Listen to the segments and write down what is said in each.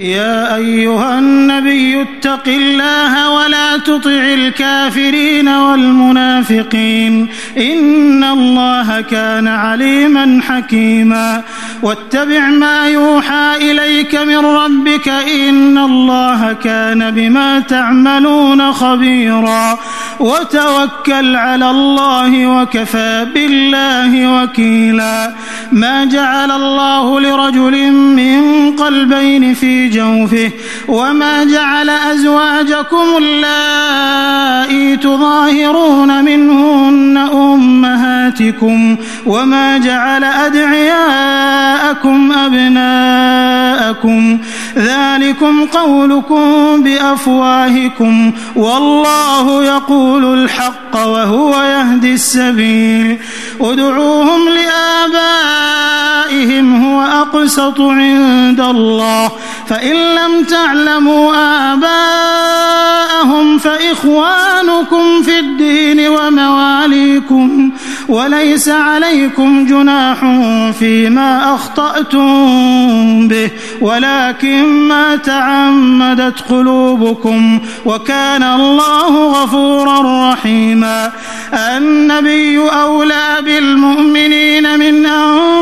يا أيها النبي اتق الله ولا تطع الكافرين والمنافقين إن الله كان عليما حكيما واتبع ما يوحى إليك من ربك إن الله كان بما تعملون خبيرا وتوكل على الله وكفى بالله وكيلا ما جعل الله لرجل من قلبين في جوفه وما جعل أزواجكم اللائي تظاهرون منهن أمهاتكم وما جعل أدعياءكم أبناءكم ذلكم قولكم بأفواهكم والله يقول الحق وهو يهدي السبيل ادعوهم لآبائهم هو أقسط عند الله فإن لم تعلموا آباءهم فإخوانكم في الدين ومواليكم وليس عليكم جناح فيما أخطأتم به ولكن ما تعمدت قلوبكم وكان الله غفورا رحيما. النبي أولى بالمؤمنين من أنفسهم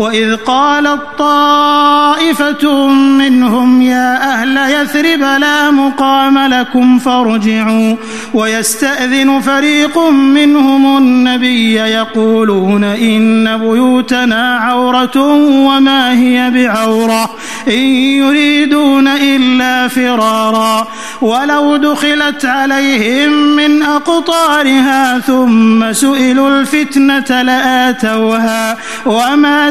وإذ قالت طائفة منهم يا أهل يثرب لا مقام لكم فارجعوا ويستأذن فريق منهم النبي يقولون إن بيوتنا عورة وما هي بعورة إن يريدون إلا فرارا ولو دخلت عليهم من أقطارها ثم سئلوا الفتنة لآتوها وما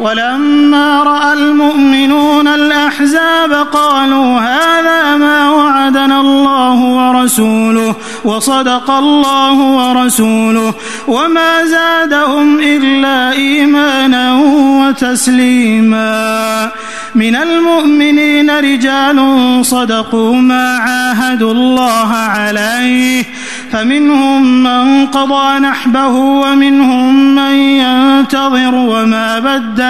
ولما رأى المؤمنون الأحزاب قالوا هذا ما وعدنا الله ورسوله وصدق الله ورسوله وما زادهم إلا إيمانا وتسليما. من المؤمنين رجال صدقوا ما عاهدوا الله عليه. فمنهم من قضى نحبه ومنهم من ينتظر وما بدل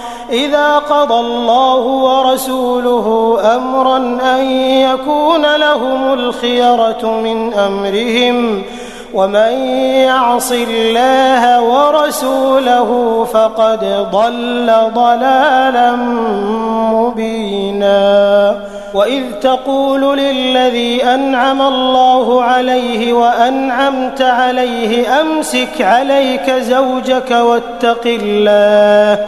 إذا قضى الله ورسوله أمرا أن يكون لهم الخيرة من أمرهم ومن يعص الله ورسوله فقد ضل ضلالا مبينا. وإذ تقول للذي أنعم الله عليه وأنعمت عليه أمسك عليك زوجك واتق الله.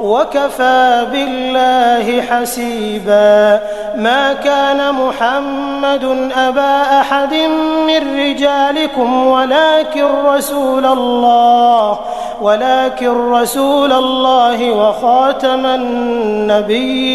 وكفى بالله حسيبا. ما كان محمد أبا أحد من رجالكم ولكن رسول الله ولكن رسول الله وخاتم النبيين.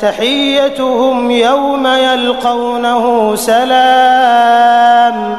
تحيتهم يوم يلقونه سلام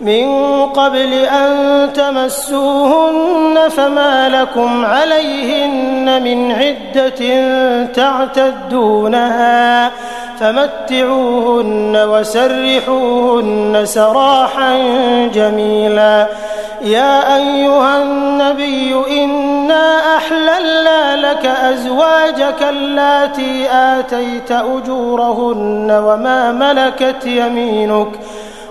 من قبل أن تمسوهن فما لكم عليهن من عدة تعتدونها فمتعوهن وسرحوهن سراحا جميلا يا أيها النبي إنا أحللنا لك أزواجك اللاتي آتيت أجورهن وما ملكت يمينك ۖ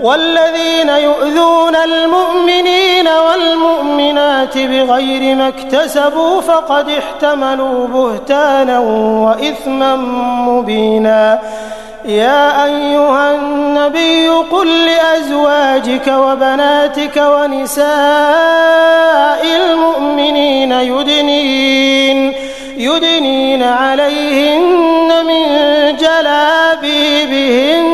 والذين يؤذون المؤمنين والمؤمنات بغير ما اكتسبوا فقد احتملوا بهتانا وإثما مبينا. يا أيها النبي قل لأزواجك وبناتك ونساء المؤمنين يدنين يدنين عليهن من جلابيبهن